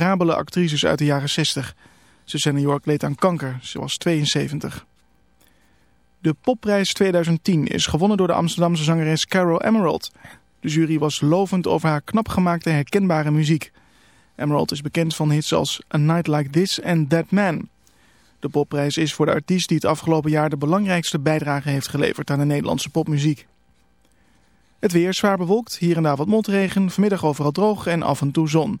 memorabele actrices uit de jaren 60. Susanne York leed aan kanker, ze was 72. De popprijs 2010 is gewonnen door de Amsterdamse zangeres Carol Emerald. De jury was lovend over haar knap gemaakte herkenbare muziek. Emerald is bekend van hits als A Night Like This en That Man. De popprijs is voor de artiest die het afgelopen jaar de belangrijkste bijdrage heeft geleverd aan de Nederlandse popmuziek. Het weer zwaar bewolkt, hier en daar wat motregen, vanmiddag overal droog en af en toe zon.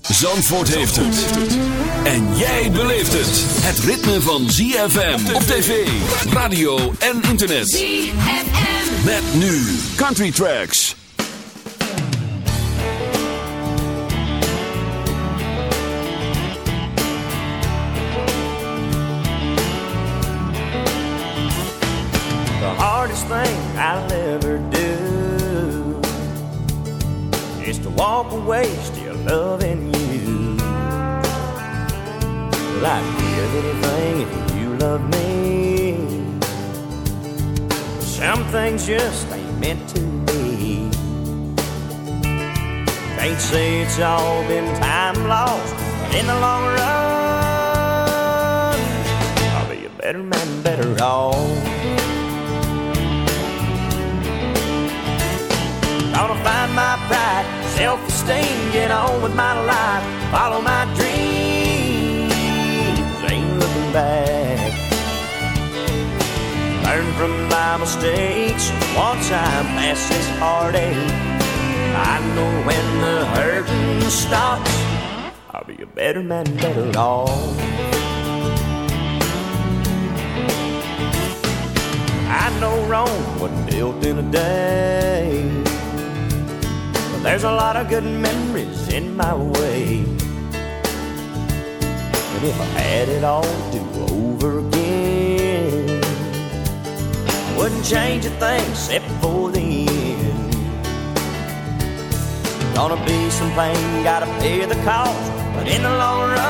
Zandvoort heeft het. En jij beleeft het. Het ritme van ZFM op tv, radio en internet. ZFM. Met nu Country Tracks. The hardest thing I'll ever do is to walk away still loving I'd give anything if you love me. Some things just ain't meant to be. Can't say it's all been time lost, but in the long run, I'll be a better man, better off. Gonna find my pride, self-esteem, get on with my life, follow my dreams, ain't back. Learn from my mistakes once I'm past this heartache. I know when the hurting stops, I'll be a better man, better off. I know Rome wasn't built in a day. But there's a lot of good memories in my way. And if I had it all to over again, wouldn't change a thing except for the end. Gonna be some pain, gotta pay the cost, but in the long run,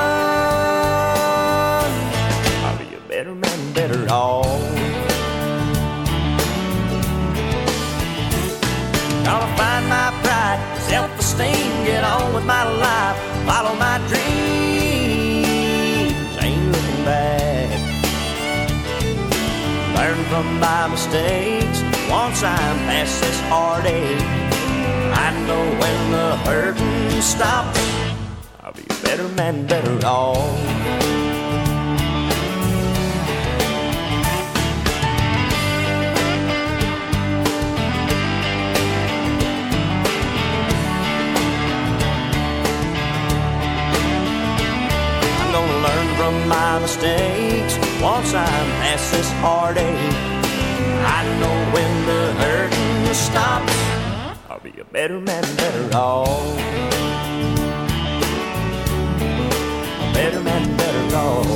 I'll be a better man, better off. Gonna find my pride, self-esteem, get on with my life, follow my dreams, ain't looking back. Learn from my mistakes once I'm past this heartache. I know when the hurting stops, I'll be a better man, better off. My mistakes once I'm past this heartache. I know when the hurting stops, I'll be a better man, better off. A better man, better off.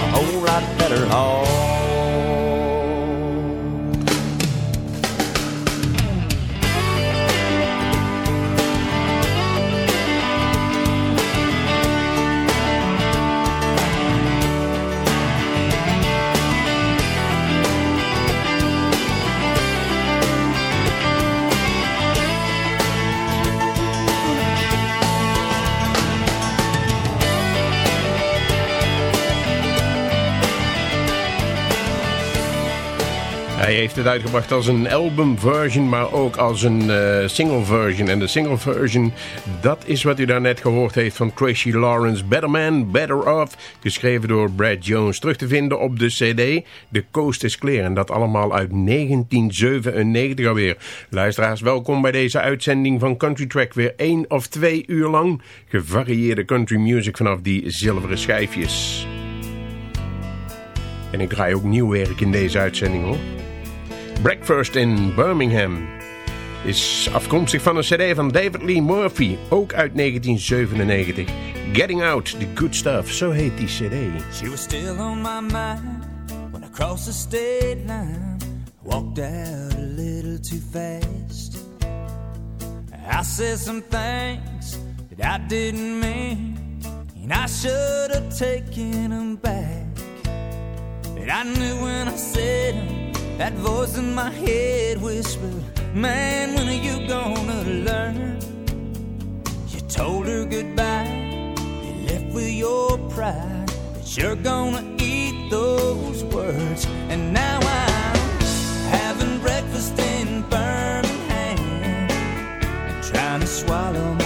A whole lot better off. Hij heeft het uitgebracht als een album version, maar ook als een uh, single version. En de single version, dat is wat u daarnet gehoord heeft van Tracy Lawrence. Better Man, Better Off, geschreven door Brad Jones. Terug te vinden op de cd The Coast is Clear. En dat allemaal uit 1997 alweer. Luisteraars, welkom bij deze uitzending van Country Track. Weer één of twee uur lang gevarieerde country music vanaf die zilveren schijfjes. En ik draai ook nieuw werk in deze uitzending hoor. Breakfast in Birmingham is afkomstig van een cd van David Lee Murphy, ook uit 1997. Getting Out, The Good Stuff, zo heet die cd. She was still on my mind when I crossed the state line. Walked out a little too fast. I said some things that I didn't mean, and I should have taken them back. But I knew when I said them. That voice in my head whispered, Man, when are you gonna learn? You told her goodbye, you left with your pride, but you're gonna eat those words. And now I'm having breakfast in Birmingham trying to swallow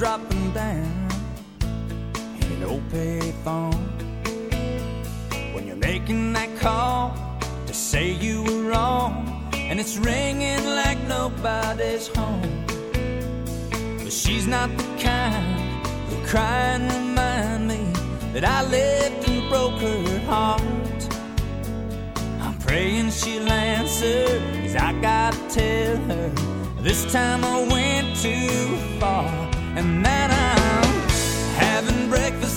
dropping down in an old payphone When you're making that call to say you were wrong, and it's ringing like nobody's home. But she's not the kind who cry and remind me that I left and broke her heart. I'm praying she'll answer, cause I gotta tell her this time I went too far, and that I'm having breakfast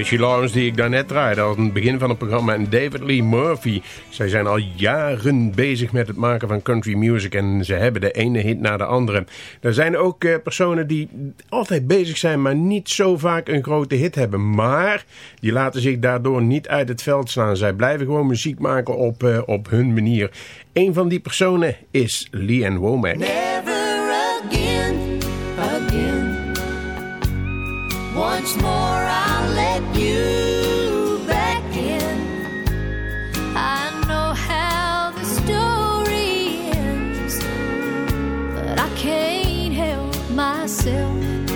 Tracy Lawrence die ik daarnet draaide aan het begin van het programma en David Lee Murphy. Zij zijn al jaren bezig met het maken van country music en ze hebben de ene hit na de andere. Er zijn ook eh, personen die altijd bezig zijn maar niet zo vaak een grote hit hebben. Maar die laten zich daardoor niet uit het veld slaan. Zij blijven gewoon muziek maken op, eh, op hun manier. Een van die personen is Lee Womack. Never mas eu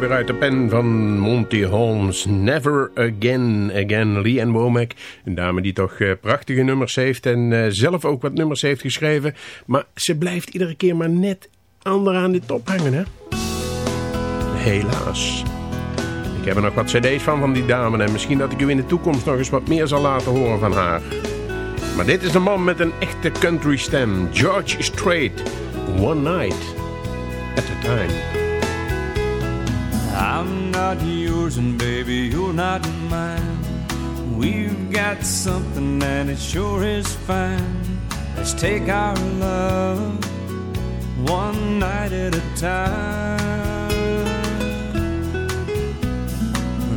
weer uit de pen van Monty Holmes. Never Again Again. Lee Ann Womack, een dame die toch eh, prachtige nummers heeft en eh, zelf ook wat nummers heeft geschreven. Maar ze blijft iedere keer maar net onderaan de top hangen, hè? Helaas. Ik heb er nog wat cd's van van die dame en misschien dat ik u in de toekomst nog eens wat meer zal laten horen van haar. Maar dit is een man met een echte country stem. George Strait. One night at a time. I'm not yours and baby, you're not mine. We've got something and it sure is fine. Let's take our love one night at a time.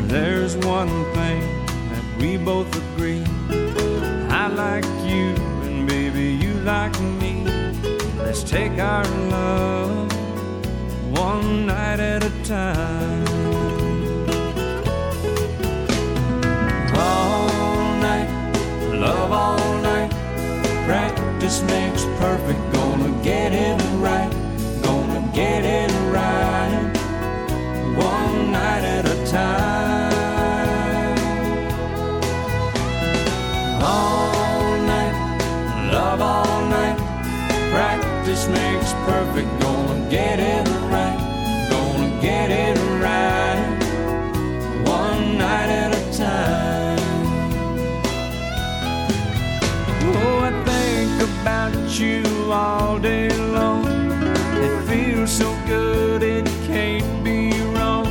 There's one thing that we both agree. I like you and baby, you like me. Let's take our love one night at a time. All night, love all night. Practice makes perfect. Good, it can't be wrong.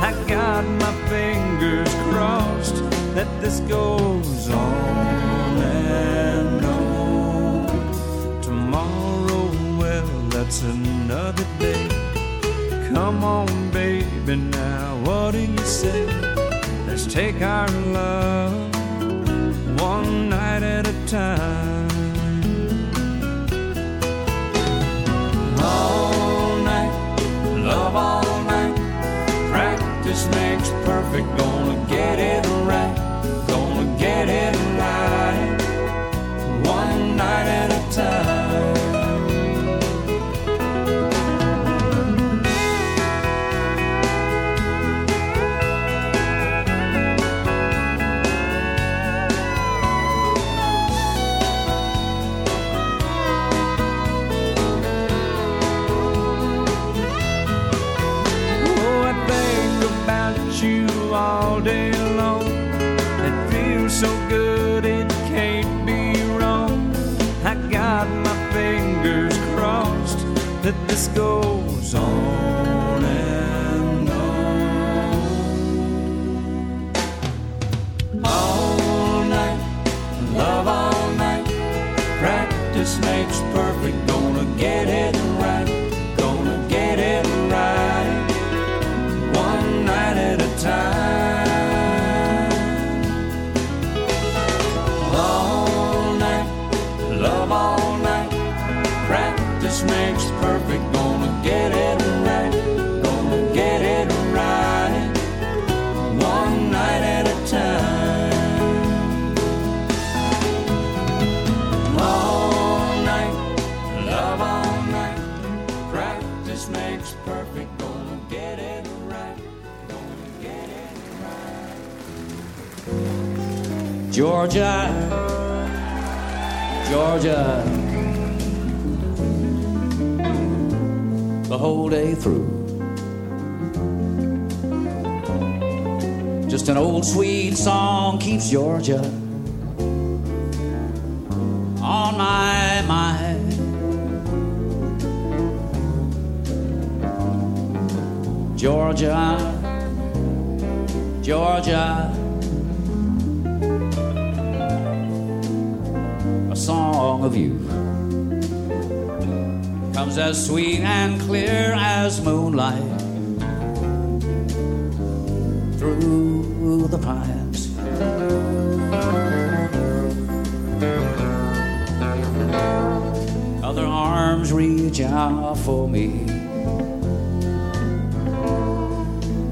I got my fingers crossed that this goes on and on. Tomorrow, well, that's another day. Come on, baby, now what do you say? Let's take our love one night at a time. Practice makes perfect. Gonna get it right. Gonna get it right. One night at a time. That Georgia, Georgia, the whole day through. Just an old sweet song keeps Georgia on my mind. Georgia, Georgia, of you comes as sweet and clear as moonlight through the pines. Other arms reach out for me.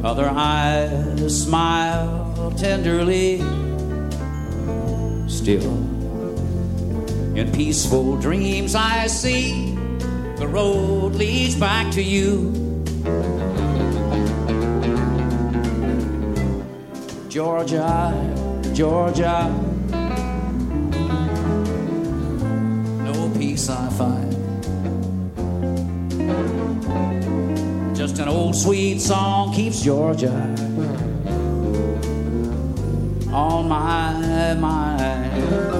Other eyes smile tenderly. Still, in peaceful dreams, I see the road leads back to you. Georgia, Georgia. No peace I find. Just an old sweet song keeps Georgia on my mind.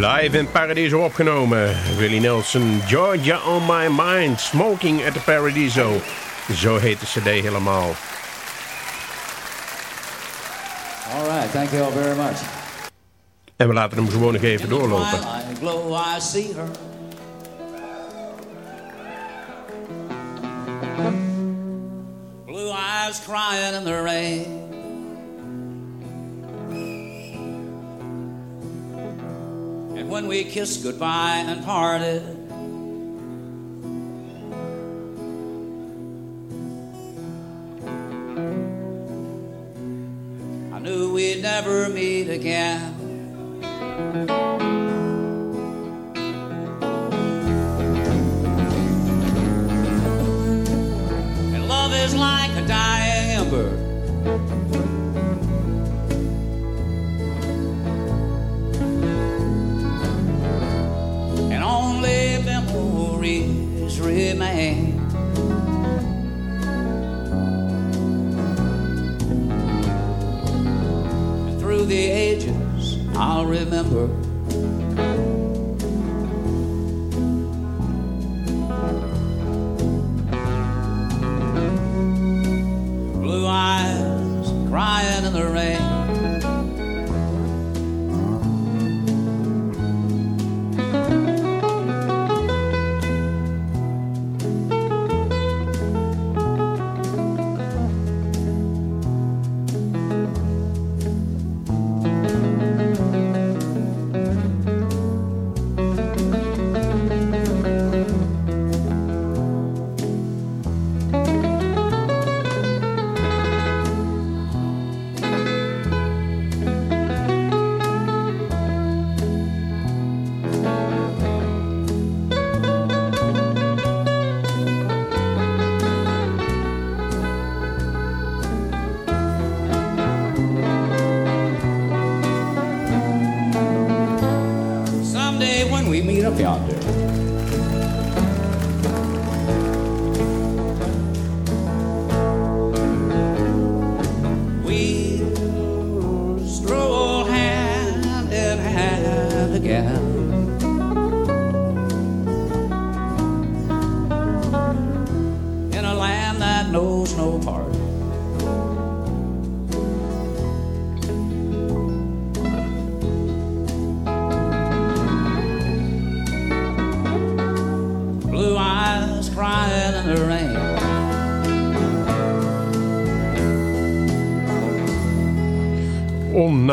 Live in Paradiso opgenomen. Willie Nelson, Georgia on my mind, Smoking at the Paradiso. Zo heet de cd helemaal. All right, thank you all very much. En we laten hem gewoon nog even doorlopen. Twilight glow, I see her. Blue eyes crying in the rain. And when we kissed goodbye and parted, I knew we'd never meet again. And love is like a dying ember. Memories remain. Through the ages, I'll remember. blue eyes crying in the rain.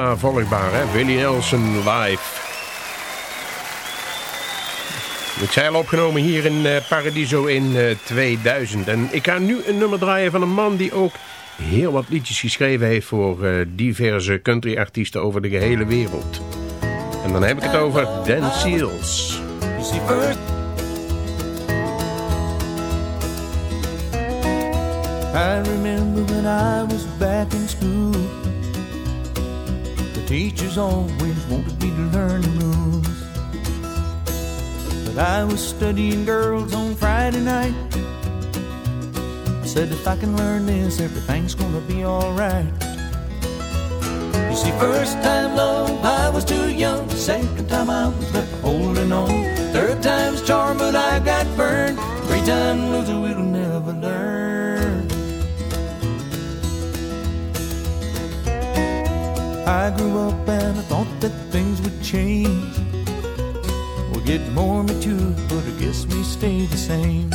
Onnavolgbaar, hè? Willie Nelson live. Ik zei al opgenomen hier in eh, Paradiso in eh, 2000. En ik ga nu een nummer draaien van een man die ook heel wat liedjes geschreven heeft... voor eh, diverse country-artiesten over de gehele wereld. En dan heb ik het over Dan Seals. I remember when I was back in school. Teachers always wanted me to learn the rules. But I was studying girls on Friday night. I said, if I can learn this, everything's gonna be alright. You see, first time love, I was too young. Second time I was left holding on. Third time's charm, but I got burned. Three time loser will I grew up and I thought that things would change. We'll get more mature, but I guess we stay the same.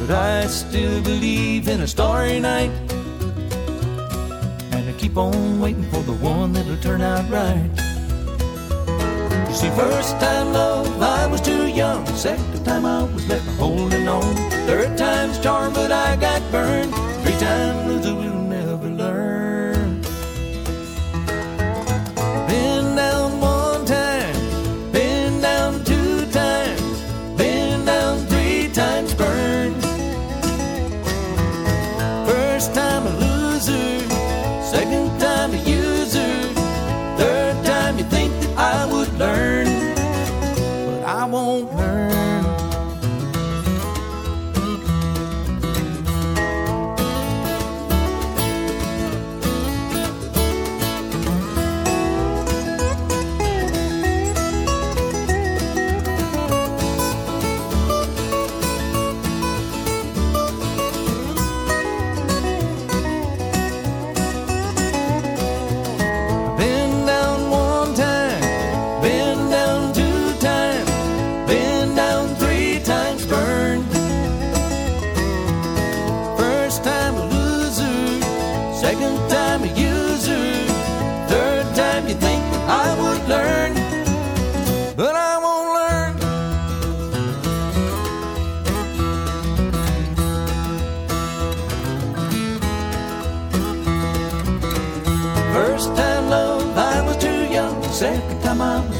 But I still believe in a starry night. And I keep on waiting for the one that'll turn out right. You see, first time love, I was too young. Second time I was left holding on. Third time's charm, but I got burned. Three time loser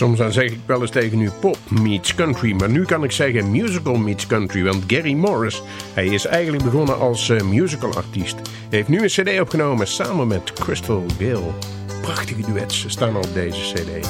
Soms dan zeg ik wel eens tegen u pop meets country. Maar nu kan ik zeggen musical meets country. Want Gary Morris, hij is eigenlijk begonnen als uh, musical artiest. Hij heeft nu een cd opgenomen samen met Crystal Gale. Prachtige duets staan op deze cd.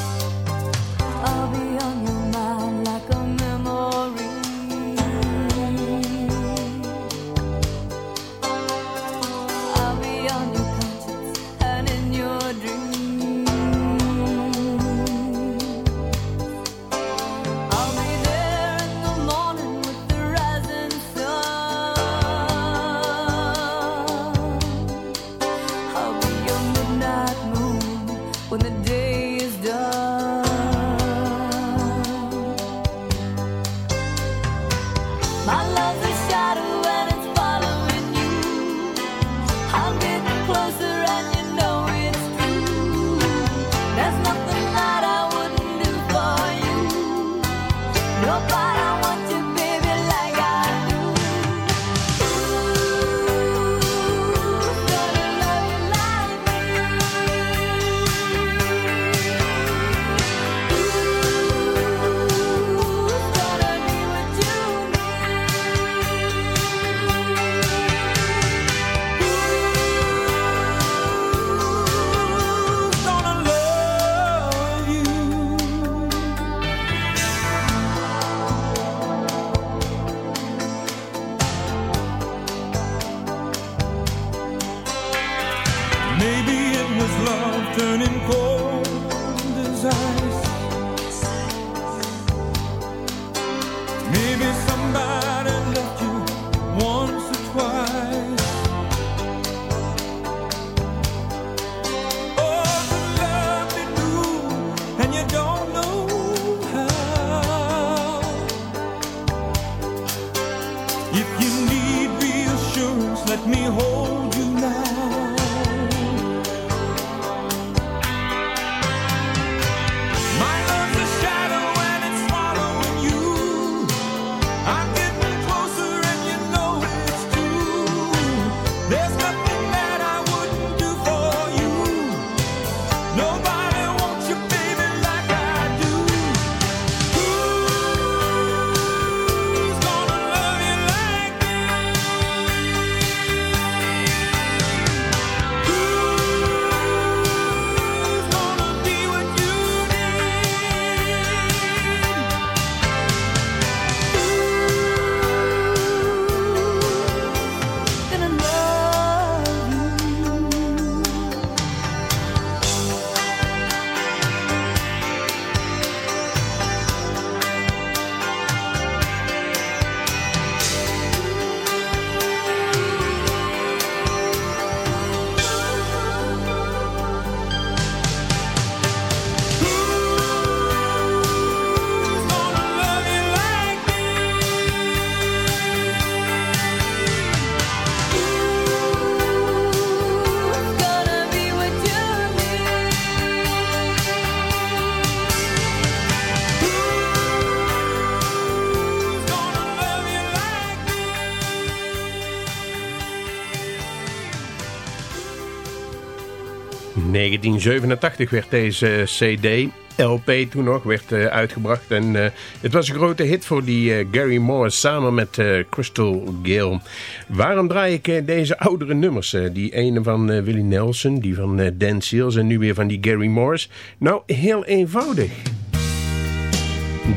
1987 werd deze CD, LP toen nog, werd eh, uitgebracht. En eh, het was een grote hit voor die eh, Gary Morris samen met eh, Crystal Gale. Waarom draai ik eh, deze oudere nummers? Eh, die ene van eh, Willie Nelson, die van eh, Dan Seals en nu weer van die Gary Morris. Nou, heel eenvoudig.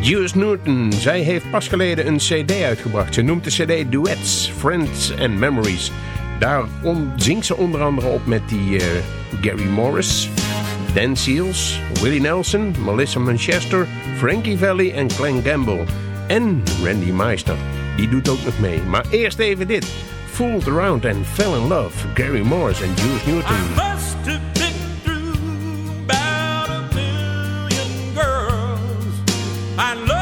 Juice Newton, zij heeft pas geleden een cd uitgebracht. Ze noemt de cd Duets, Friends and Memories. Daar zingt ze onder andere op met die eh, Gary Morris, Dan Seals, Willie Nelson, Melissa Manchester, Frankie Valli en Glenn Gamble. En Randy Meister, die doet ook nog mee. Maar eerst even dit. Fooled Around and Fell in Love, Gary Morris en Juice Newton. I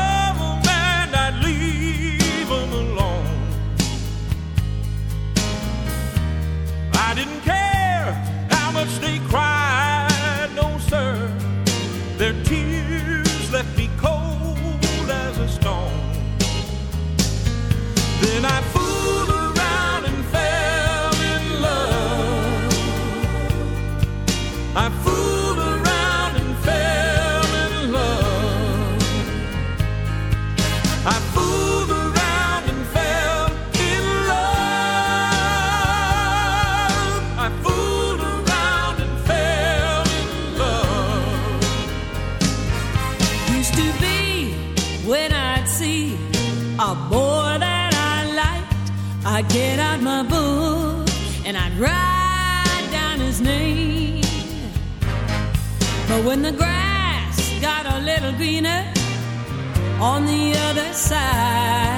Then I and I'd write down his name. But when the grass got a little greener on the other side,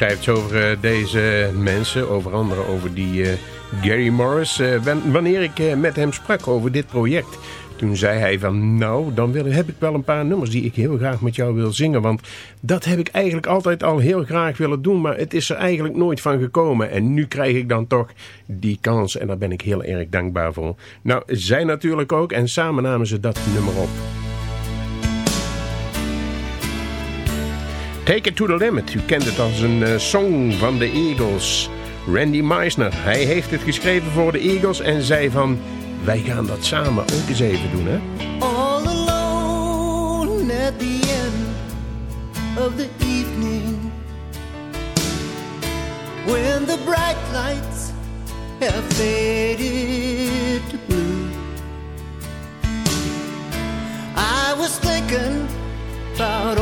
schrijft over eh, deze mensen. Over andere over die eh, Gary Morris. Eh, wanneer ik met hem sprak over dit project... Toen zei hij van, nou, dan wil, heb ik wel een paar nummers die ik heel graag met jou wil zingen. Want dat heb ik eigenlijk altijd al heel graag willen doen, maar het is er eigenlijk nooit van gekomen. En nu krijg ik dan toch die kans en daar ben ik heel erg dankbaar voor. Nou, zij natuurlijk ook en samen namen ze dat nummer op. Take It To The Limit. U kent het als een uh, song van de Eagles. Randy Meisner, hij heeft het geschreven voor de Eagles en zei van... wij gaan dat samen ook eens even doen, hè? All alone at the end of the evening When the bright lights have faded to blue I was thinking about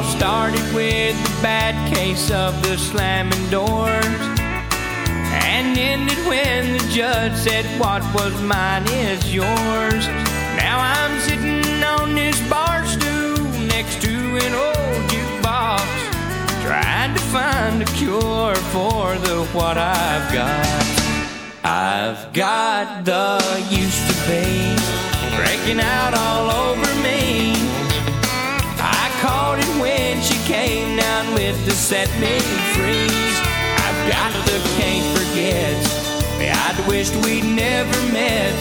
started with the bad case of the slamming doors and ended when the judge said what was mine is yours. Now I'm sitting on this bar stool next to an old jukebox, trying to find a cure for the what I've got. I've got the used to be breaking out all over she came down with the set me free. I've got the can't forget. I'd wished we'd never met.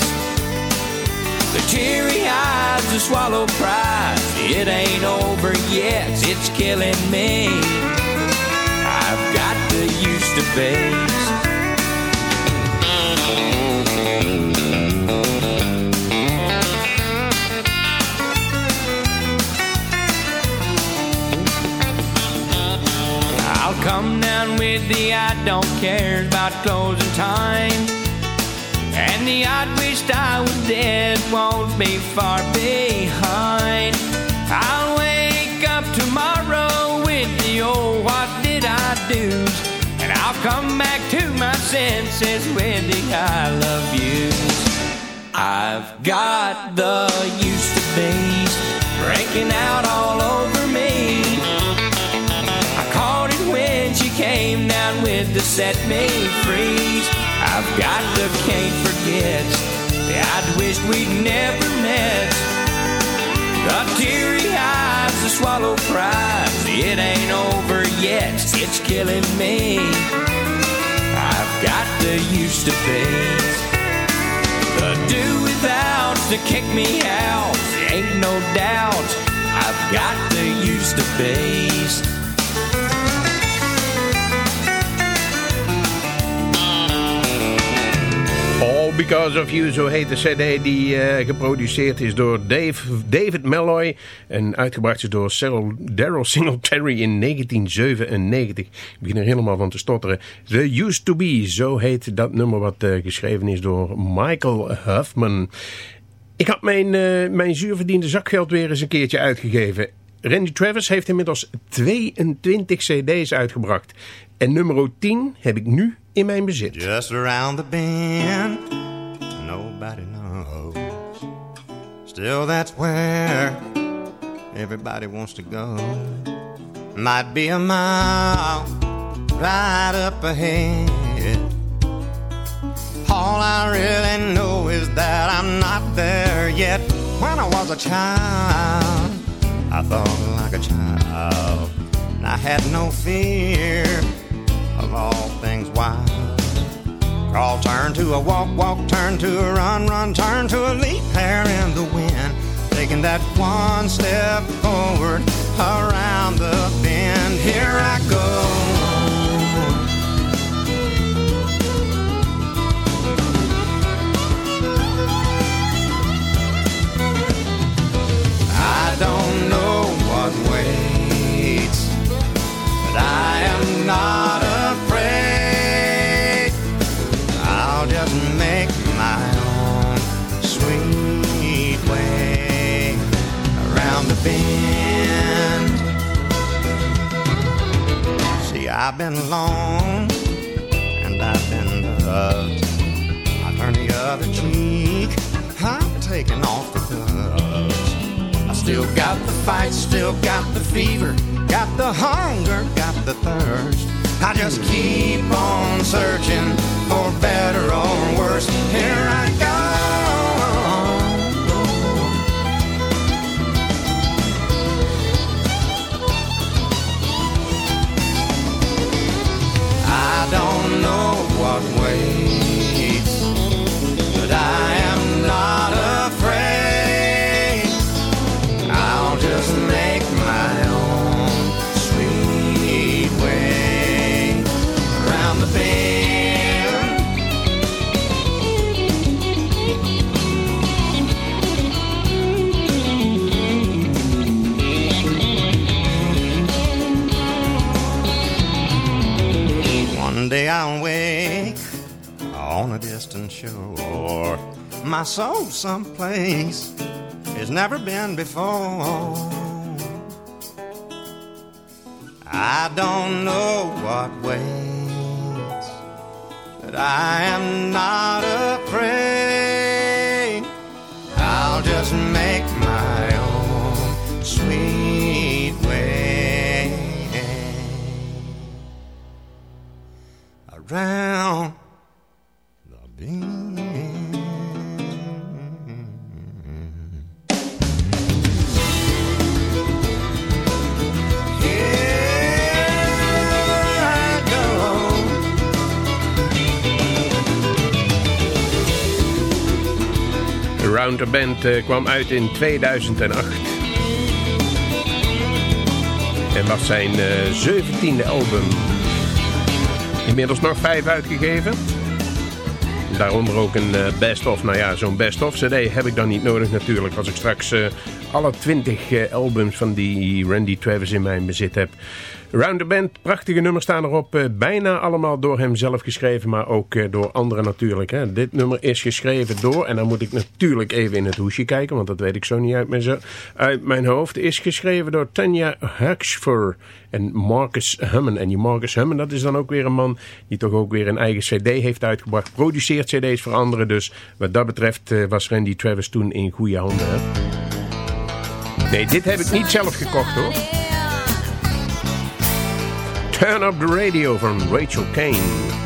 The teary eyes, the swallow pride. It ain't over yet, it's killing me. I've got the used to be. Come down with the I don't care about closing time. And the I wished I was dead won't be far behind. I'll wake up tomorrow with the old what did I do? And I'll come back to my senses with the I love yous. I've got the used to be's breaking out all over me. The set me free. I've got the can't forget. I'd wished we'd never met. The teary eyes, the swallow pride. It ain't over yet, it's killing me. I've got the used to be. The do without to kick me out. Ain't no doubt. I've got the used to be's. Because of You, zo heet de cd die uh, geproduceerd is door Dave, David Malloy en uitgebracht is door Cyril, Daryl Singletary in 1997. Ik begin er helemaal van te stotteren. The Used To Be, zo heet dat nummer wat uh, geschreven is door Michael Huffman. Ik had mijn, uh, mijn zuurverdiende zakgeld weer eens een keertje uitgegeven. Randy Travis heeft inmiddels 22 cd's uitgebracht. En nummer 10 heb ik nu in mijn bezit. Just around the bend, nobody knows. Still, that's where everybody wants to go. Might be a mile right up ahead. All I really know is that I'm not there yet. When I was a child, I thought like a child. And I had no fear of all things wild. Crawl, turn to a walk, walk, turn to a run, run, turn to a leap, hair in the wind. Taking that one step forward around the bend. Here I go. Not afraid. I'll just make my own sweet way around the bend. See, I've been alone and I've been loved. I turn the other cheek. I'm taking off the gloves. I still got the fight, still got the fever, got the hunger, got the thirst. I just keep on searching for better or worse. Here I go. Shore. My soul someplace it's never been before. I don't know what waits, but I am not afraid. I'll just make my own sweet way around Round Band eh, kwam uit in 2008. En was zijn eh, zeventiende album. Inmiddels nog vijf uitgegeven. Daaronder ook een eh, best-of. Nou ja, zo'n best-of cd heb ik dan niet nodig natuurlijk. Als ik straks alle twintig albums van die Randy Travis in mijn bezit heb. Round the Band, prachtige nummers staan erop. Uh, bijna allemaal door hem zelf geschreven, maar ook uh, door anderen natuurlijk. Dit nummer is geschreven door, en dan moet ik natuurlijk even in het hoesje kijken, want dat weet ik zo niet uit mijn, uit mijn hoofd. Is geschreven door Tanya Huxford en Marcus Hummen. En die Marcus Hummen, dat is dan ook weer een man die toch ook weer een eigen cd heeft uitgebracht. Produceert cd's voor anderen, dus wat dat betreft was Randy Travis toen in goede handen. Hè. Nee, dit heb ik niet zelf gekocht hoor. Turn Up The Radio van Rachel Kane.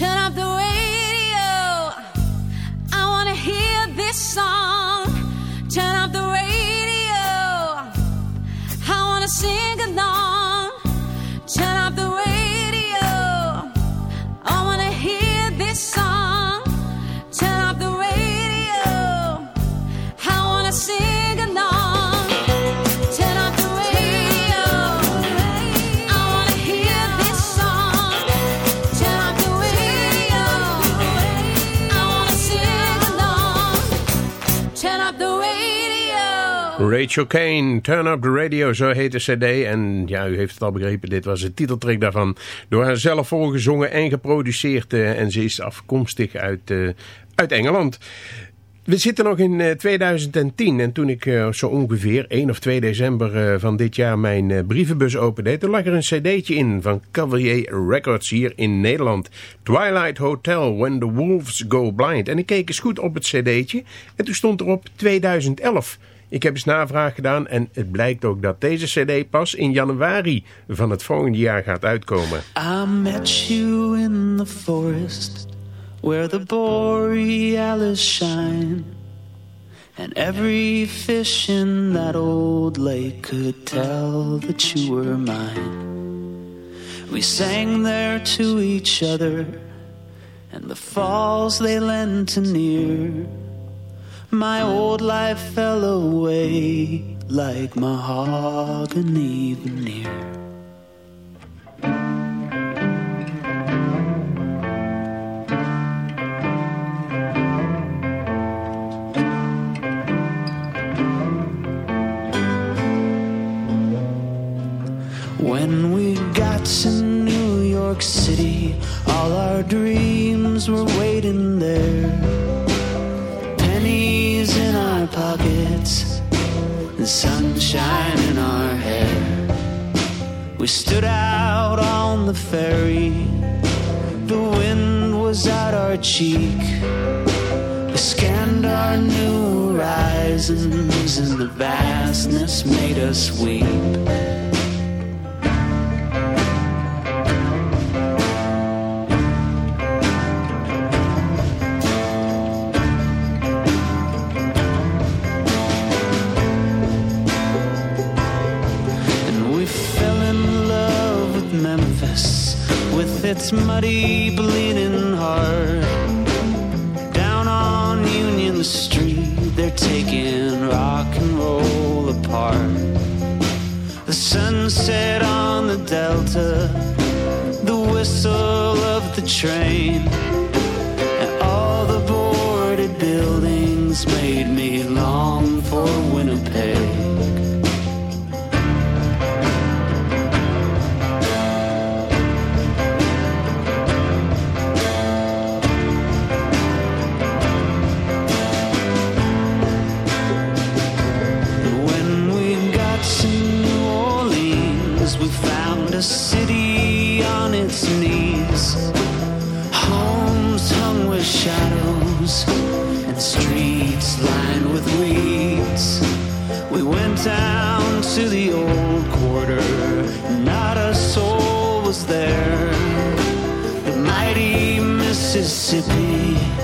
Turn off the Rachel Kane, Turn Up The Radio, zo heet de cd. En ja, u heeft het al begrepen, dit was de titeltrack daarvan. Door haar zelf voorgezongen en geproduceerd. Uh, en ze is afkomstig uit, uh, uit Engeland. We zitten nog in 2010 eh, en toen ik zo ongeveer 1 of 2 december van dit jaar mijn brievenbus opende, toen lag er een cd'tje in van Cavalier Records hier in Nederland. Twilight Hotel, When the Wolves Go Blind. En ik keek eens goed op het cd'tje en toen stond erop 2011. Ik heb eens navraag gedaan en het blijkt ook dat deze cd pas in januari van het volgende jaar gaat uitkomen. I met you in the forest where the borealis shine and every fish in that old lake could tell that you were mine. We sang there to each other and the falls they lent to near my old life fell away like mahogany veneer. Us weep. its muddy, train, the old quarter. Not a soul was there. The mighty Mississippi.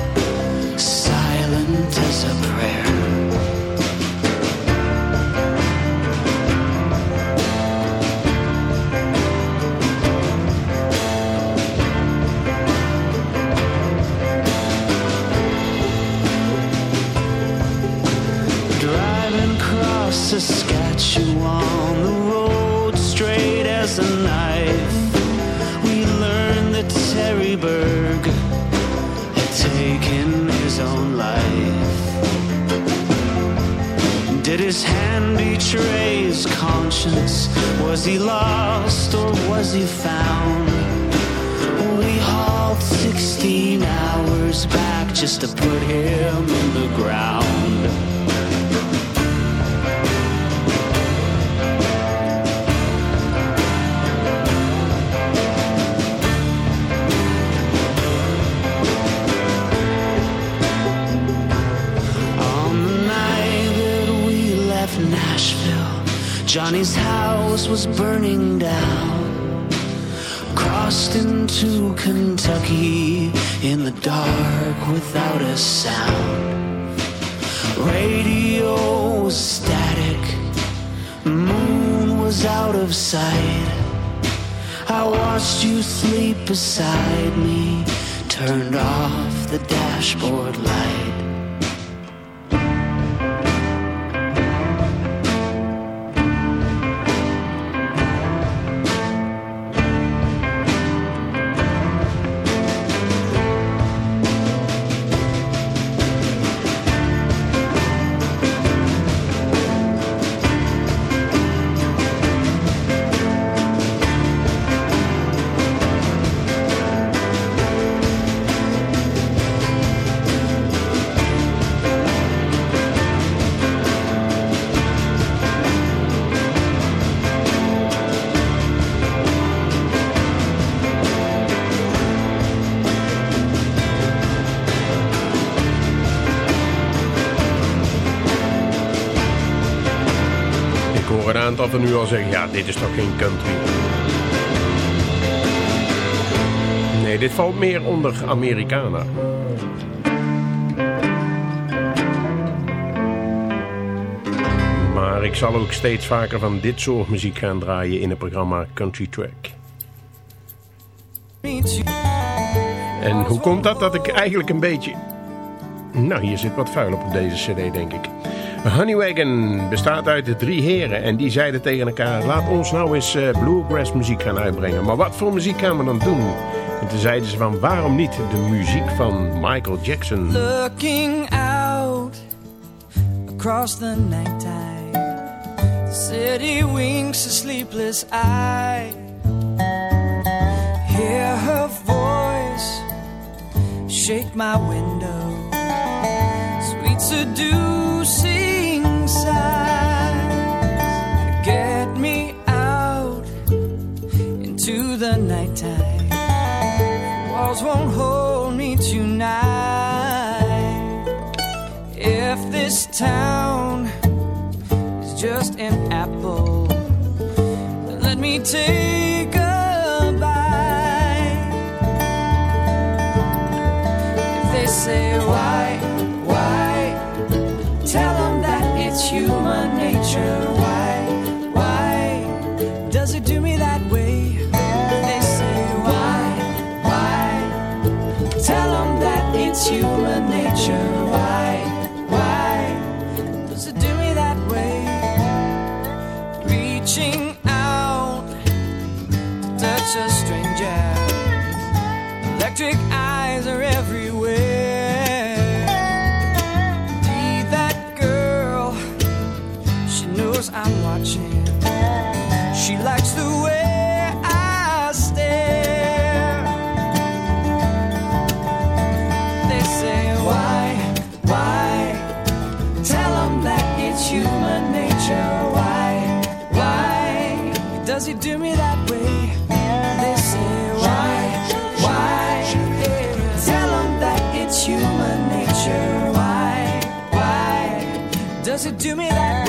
man betrays conscience. Was he lost or was he found? We hauled 16 hours back just to put him in the ground. Johnny's house was burning down. Crossed into Kentucky in the dark without a sound. Radio was static, moon was out of sight. I watched you sleep beside me, turned off the dashboard light. Een aantal van u al zeggen, ja, dit is toch geen country. Nee, dit valt meer onder Americana. Maar ik zal ook steeds vaker van dit soort muziek gaan draaien in het programma Country Track. En hoe komt dat? Dat ik eigenlijk een beetje... Nou, hier zit wat vuil op deze cd, denk ik. Honeywagon bestaat uit de drie heren en die zeiden tegen elkaar... laat ons nou eens uh, bluegrass muziek gaan uitbrengen. Maar wat voor muziek gaan we dan doen? En toen zeiden ze van waarom niet de muziek van Michael Jackson? Out across the nighttime The city winks sleepless eye Hear her voice shake my window Sweet seducing walls won't hold me tonight. If this town is just an apple, let me take human. Why, why does it do me that way? Reaching out to touch a stranger. Electric do me that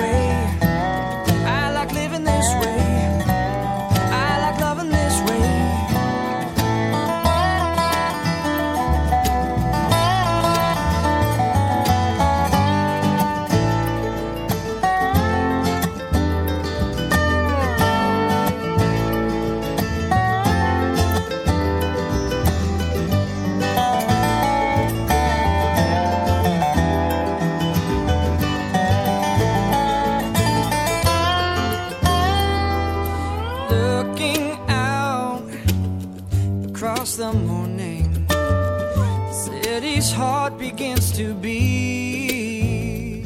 city's heart begins to beat.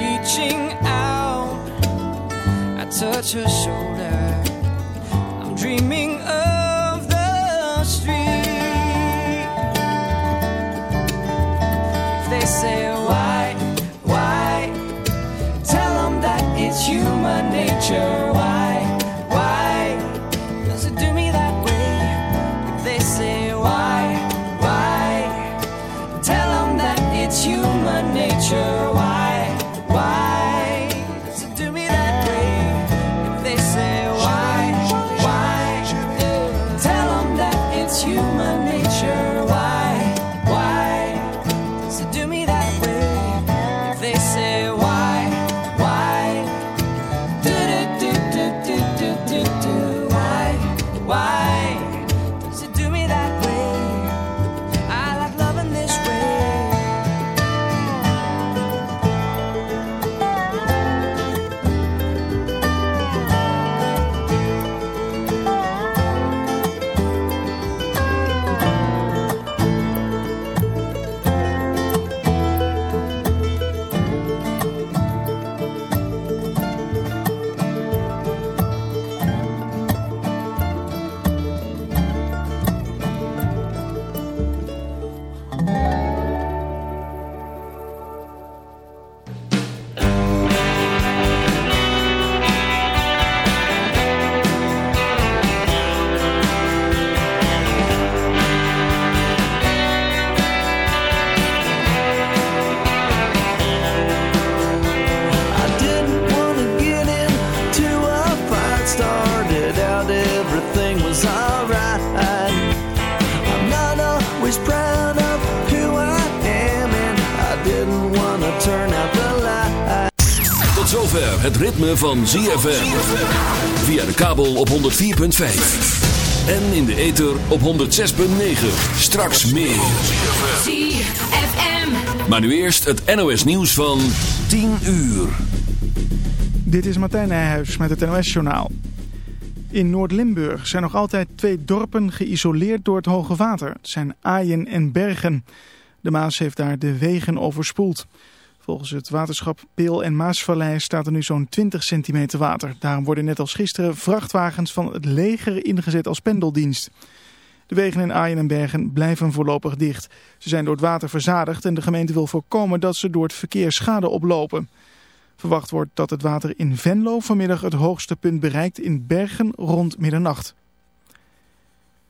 Reaching out, I touch her shoulder. I'm dreaming of the street. If they say why, why, tell them that it's human nature. Het ritme van ZFM. Via de kabel op 104.5. En in de ether op 106.9. Straks meer. ZFM. Maar nu eerst het NOS nieuws van 10 uur. Dit is Martijn Nijhuis met het NOS-journaal. In Noord-Limburg zijn nog altijd twee dorpen geïsoleerd door het hoge water. Het zijn Aaien en Bergen. De Maas heeft daar de wegen overspoeld. Volgens het waterschap Peel en Maasvallei staat er nu zo'n 20 centimeter water. Daarom worden net als gisteren vrachtwagens van het leger ingezet als pendeldienst. De wegen in Aaien en Bergen blijven voorlopig dicht. Ze zijn door het water verzadigd en de gemeente wil voorkomen dat ze door het verkeer schade oplopen. Verwacht wordt dat het water in Venlo vanmiddag het hoogste punt bereikt in Bergen rond middernacht.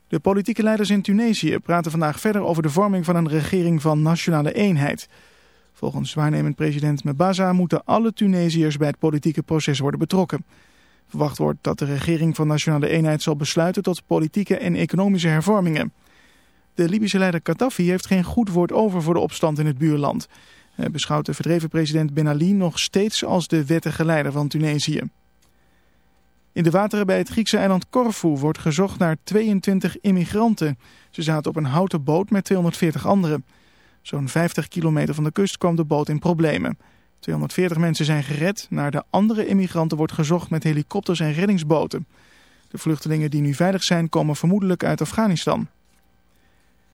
De politieke leiders in Tunesië praten vandaag verder over de vorming van een regering van nationale eenheid. Volgens waarnemend president Mebaza moeten alle Tunesiërs bij het politieke proces worden betrokken. Verwacht wordt dat de regering van nationale eenheid zal besluiten tot politieke en economische hervormingen. De Libische leider Gaddafi heeft geen goed woord over voor de opstand in het buurland. Hij beschouwt de verdreven president Ben Ali nog steeds als de wettige leider van Tunesië. In de wateren bij het Griekse eiland Corfu wordt gezocht naar 22 immigranten. Ze zaten op een houten boot met 240 anderen. Zo'n 50 kilometer van de kust kwam de boot in problemen. 240 mensen zijn gered. Naar de andere immigranten wordt gezocht met helikopters en reddingsboten. De vluchtelingen die nu veilig zijn komen vermoedelijk uit Afghanistan.